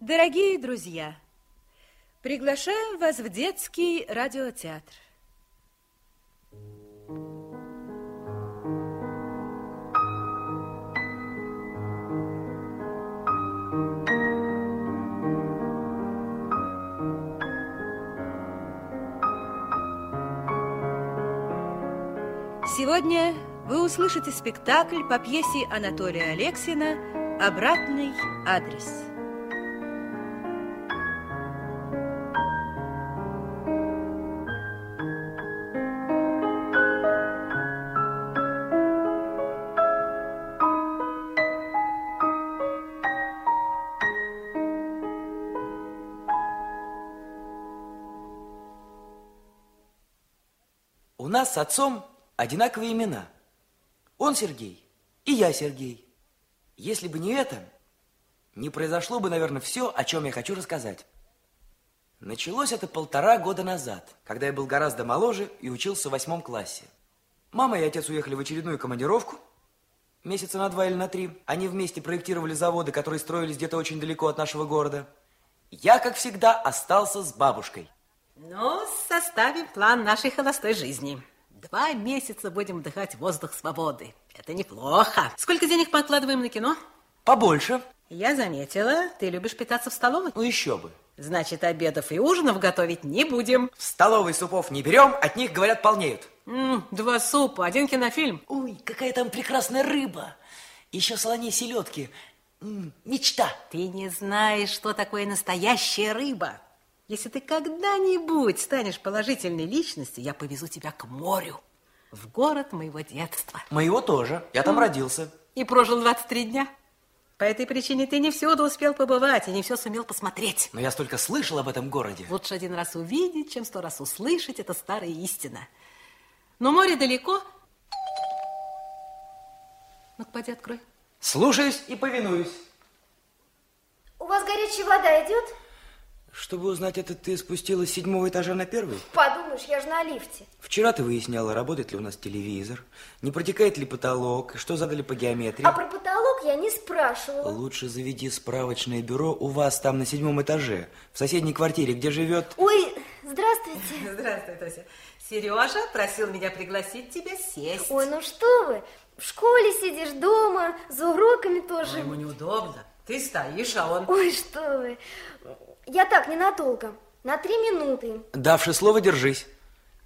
Дорогие друзья, приглашаем вас в детский радиотеатр. Сегодня вы услышите спектакль по пьесе Анатолия Алексина «Обратный адрес». нас с отцом одинаковые имена. Он Сергей, и я Сергей. Если бы не это, не произошло бы, наверное, все, о чем я хочу рассказать. Началось это полтора года назад, когда я был гораздо моложе и учился в восьмом классе. Мама и отец уехали в очередную командировку, месяца на два или на три. Они вместе проектировали заводы, которые строились где-то очень далеко от нашего города. Я, как всегда, остался с бабушкой – ну, составим план нашей холостой жизни. Два месяца будем вдыхать воздух свободы. Это неплохо. Сколько денег мы откладываем на кино? Побольше. Я заметила, ты любишь питаться в столовой. Ну еще бы. Значит, обедов и ужинов готовить не будем. В столовой супов не берем, от них, говорят, полнеют. М, два супа, один кинофильм. Ой, какая там прекрасная рыба. Еще солоне селедки. М, мечта. Ты не знаешь, что такое настоящая рыба. Если ты когда-нибудь станешь положительной личностью, я повезу тебя к морю, в город моего детства. Моего тоже. Я там родился. И прожил 23 дня. По этой причине ты не всюду успел побывать и не все сумел посмотреть. Но я столько слышал об этом городе. Лучше один раз увидеть, чем сто раз услышать. Это старая истина. Но море далеко. Ну-ка, поди, открой. Слушаюсь и повинуюсь. У вас горячая вода идет? Чтобы узнать это, ты спустилась с седьмого этажа на первый? Подумаешь, я же на лифте. Вчера ты выясняла, работает ли у нас телевизор, не протекает ли потолок, что задали по геометрии. А про потолок я не спрашивала. Лучше заведи справочное бюро у вас там на седьмом этаже, в соседней квартире, где живет... Ой, здравствуйте. Здравствуй, Тося. Сережа просил меня пригласить тебя сесть. Ой, ну что вы, в школе сидишь, дома, за уроками тоже. Но ему неудобно. Ты стоишь, а он... Ой, что вы. Я так, ненадолго. На три минуты. Давши слово, держись.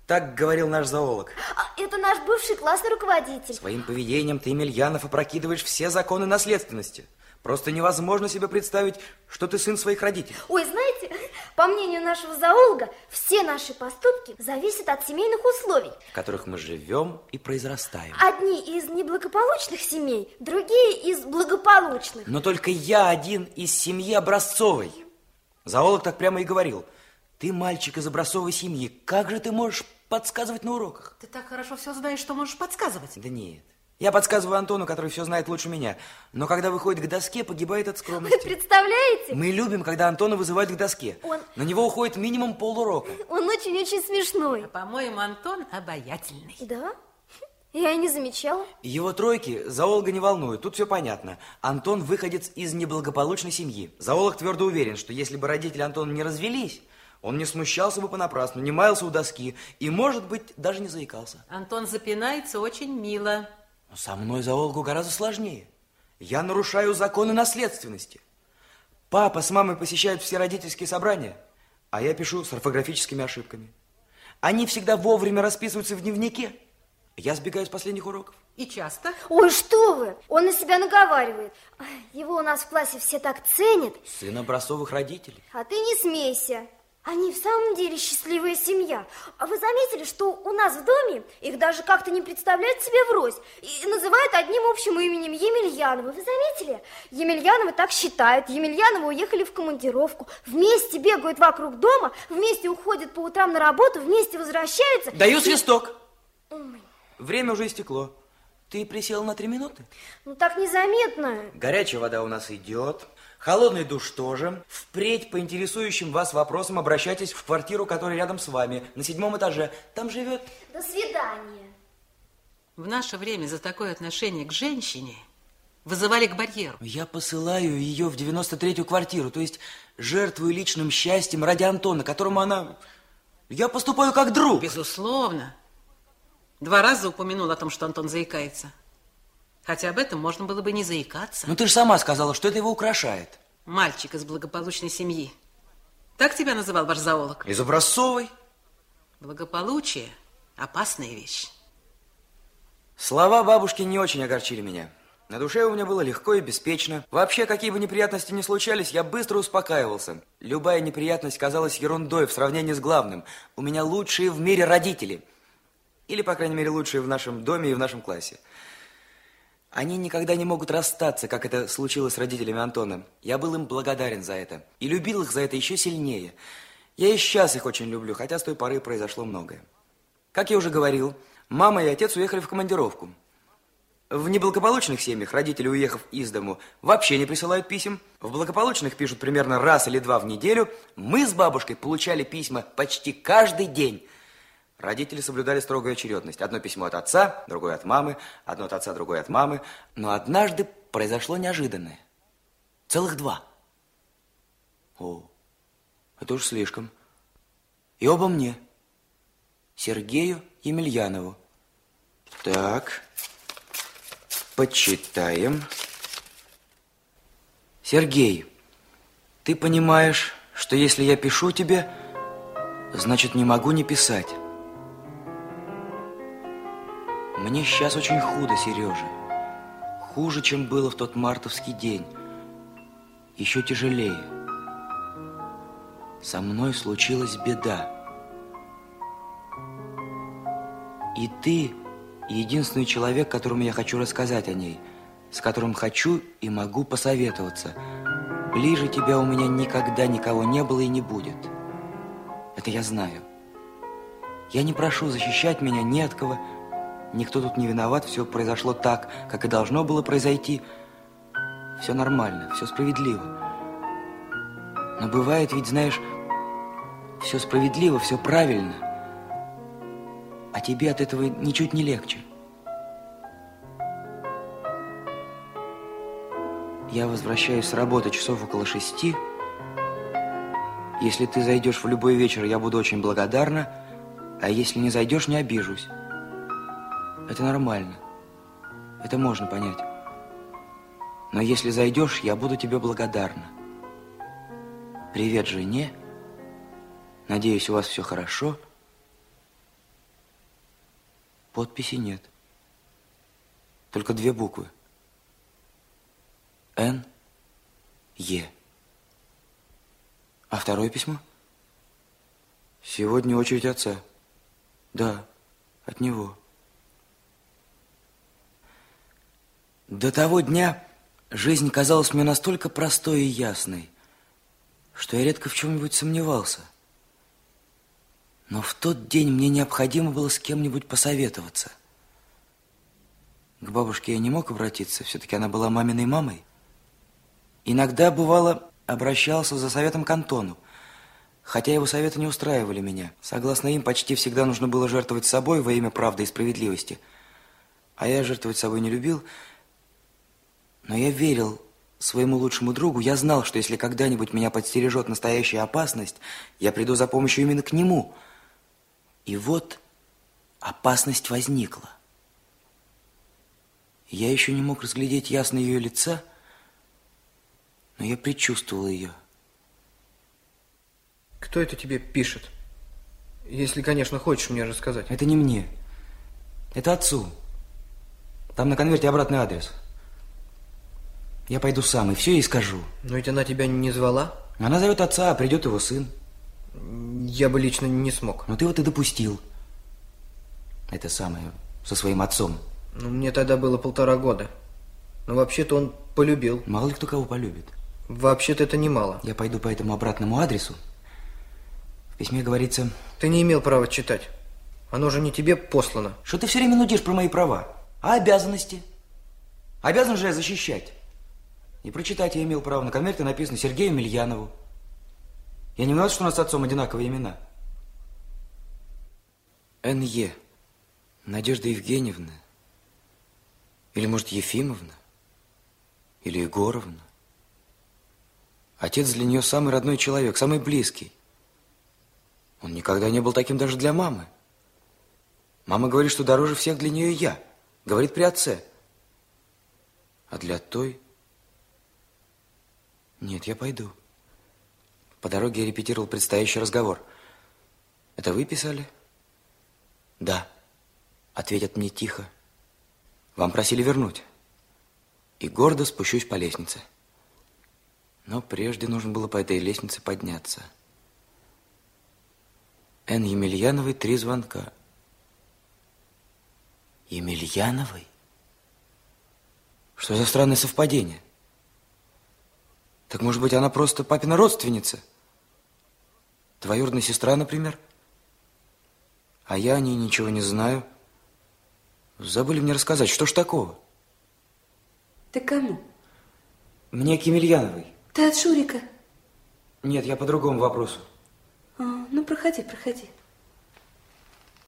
Так говорил наш зоолог. А, это наш бывший классный руководитель. Своим поведением ты, Емельянов, опрокидываешь все законы наследственности. Просто невозможно себе представить, что ты сын своих родителей. Ой, знаешь... По мнению нашего зоолога, все наши поступки зависят от семейных условий, в которых мы живем и произрастаем. Одни из неблагополучных семей, другие из благополучных. Но только я один из семьи образцовой. Зоолог так прямо и говорил. Ты мальчик из образцовой семьи, как же ты можешь подсказывать на уроках? Ты так хорошо все знаешь, что можешь подсказывать. Да нет, я подсказываю Антону, который все знает лучше меня. Но когда выходит к доске, погибает от скромности. Вы представляете? Мы любим, когда Антона вызывают к доске. Он... На него уходит минимум полурока. Он очень-очень смешной. А, по-моему, Антон обаятельный. Да? Я не замечала. Его тройки зоолога не волнуют, тут все понятно. Антон выходец из неблагополучной семьи. Зоолог твердо уверен, что если бы родители Антона не развелись, он не смущался бы понапрасну, не маялся у доски и, может быть, даже не заикался. Антон запинается очень мило. Со мной за Олгу гораздо сложнее. Я нарушаю законы наследственности. Папа с мамой посещают все родительские собрания, а я пишу с орфографическими ошибками. Они всегда вовремя расписываются в дневнике. Я сбегаю с последних уроков. И часто? Ой, что вы! Он на себя наговаривает. Его у нас в классе все так ценят. Сына образцовых родителей. А ты не смейся. Они в самом деле счастливая семья. А вы заметили, что у нас в доме их даже как-то не представляют себе врозь и называют одним общим именем Емельяновы. Вы заметили? Емельяновы так считают. Емельяновы уехали в командировку. Вместе бегают вокруг дома, вместе уходят по утрам на работу, вместе возвращаются. Даю и... свисток. Ой. Время уже истекло. Ты присел на три минуты? Ну так незаметно. Горячая вода у нас идет. Холодный душ тоже. Впредь по интересующим вас вопросам обращайтесь в квартиру, которая рядом с вами, на седьмом этаже. Там живет... До свидания. В наше время за такое отношение к женщине вызывали к барьеру. Я посылаю ее в 93-ю квартиру, то есть жертвую личным счастьем ради Антона, которому она... Я поступаю как друг. Безусловно. Два раза упомянул о том, что Антон заикается. Хотя об этом можно было бы не заикаться. Но ты же сама сказала, что это его украшает. Мальчик из благополучной семьи. Так тебя называл ваш зоолог? Из образцовой. Благополучие – опасная вещь. Слова бабушки не очень огорчили меня. На душе у меня было легко и беспечно. Вообще, какие бы неприятности ни случались, я быстро успокаивался. Любая неприятность казалась ерундой в сравнении с главным. У меня лучшие в мире родители. Или, по крайней мере, лучшие в нашем доме и в нашем классе. Они никогда не могут расстаться, как это случилось с родителями Антона. Я был им благодарен за это. И любил их за это еще сильнее. Я и сейчас их очень люблю, хотя с той поры произошло многое. Как я уже говорил, мама и отец уехали в командировку. В неблагополучных семьях родители, уехав из дому, вообще не присылают писем. В благополучных пишут примерно раз или два в неделю. Мы с бабушкой получали письма почти каждый день. Родители соблюдали строгую очередность. Одно письмо от отца, другое от мамы, одно от отца, другое от мамы. Но однажды произошло неожиданное. Целых два. О, это уж слишком. И оба мне. Сергею Емельянову. Так, почитаем. Сергей, ты понимаешь, что если я пишу тебе, значит, не могу не писать. Мне сейчас очень худо, Сережа. Хуже, чем было в тот мартовский день. Еще тяжелее. Со мной случилась беда. И ты единственный человек, которому я хочу рассказать о ней, с которым хочу и могу посоветоваться. Ближе тебя у меня никогда никого не было и не будет. Это я знаю. Я не прошу защищать меня ни от кого, Никто тут не виноват, все произошло так, как и должно было произойти. Все нормально, все справедливо. Но бывает ведь, знаешь, все справедливо, все правильно. А тебе от этого ничуть не легче. Я возвращаюсь с работы часов около шести. Если ты зайдешь в любой вечер, я буду очень благодарна. А если не зайдешь, не обижусь. Это нормально. Это можно понять. Но если зайдешь, я буду тебе благодарна. Привет жене. Надеюсь, у вас все хорошо. Подписи нет. Только две буквы. Н. Е. А второе письмо? Сегодня очередь отца. Да, от него. До того дня жизнь казалась мне настолько простой и ясной, что я редко в чем-нибудь сомневался. Но в тот день мне необходимо было с кем-нибудь посоветоваться. К бабушке я не мог обратиться, все-таки она была маминой мамой. Иногда, бывало, обращался за советом к Антону, хотя его советы не устраивали меня. Согласно им, почти всегда нужно было жертвовать собой во имя правды и справедливости. А я жертвовать собой не любил, но я верил своему лучшему другу. Я знал, что если когда-нибудь меня подстережет настоящая опасность, я приду за помощью именно к нему. И вот опасность возникла. Я еще не мог разглядеть ясно ее лица, но я предчувствовал ее. Кто это тебе пишет? Если, конечно, хочешь мне рассказать. Это не мне. Это отцу. Там на конверте обратный адрес. Я пойду сам и все ей скажу. Но ведь она тебя не звала? Она зовет отца, а придет его сын. Я бы лично не смог. Но ты вот и допустил. Это самое, со своим отцом. Ну, мне тогда было полтора года. Но вообще-то он полюбил. Мало ли кто кого полюбит. Вообще-то это немало. Я пойду по этому обратному адресу. В письме говорится... Ты не имел права читать. Оно же не тебе послано. Что ты все время нудишь про мои права? А обязанности? Обязан же я защищать. И прочитать я имел право. На конверте написано Сергею Мильянову. Я не виноват, что у нас с отцом одинаковые имена. Н.Е. Надежда Евгеньевна. Или, может, Ефимовна. Или Егоровна. Отец для нее самый родной человек, самый близкий. Он никогда не был таким даже для мамы. Мама говорит, что дороже всех для нее я. Говорит при отце. А для той... Нет, я пойду. По дороге я репетировал предстоящий разговор. Это вы писали? Да. Ответят мне тихо. Вам просили вернуть. И гордо спущусь по лестнице. Но прежде нужно было по этой лестнице подняться. Н. Емельяновой три звонка. Емельяновой? Что за странное совпадение? Так, может быть, она просто папина родственница? Двоюродная сестра, например? А я о ней ничего не знаю. Забыли мне рассказать, что ж такого? Ты кому? Мне к Ты от Шурика? Нет, я по другому вопросу. А, ну, проходи, проходи.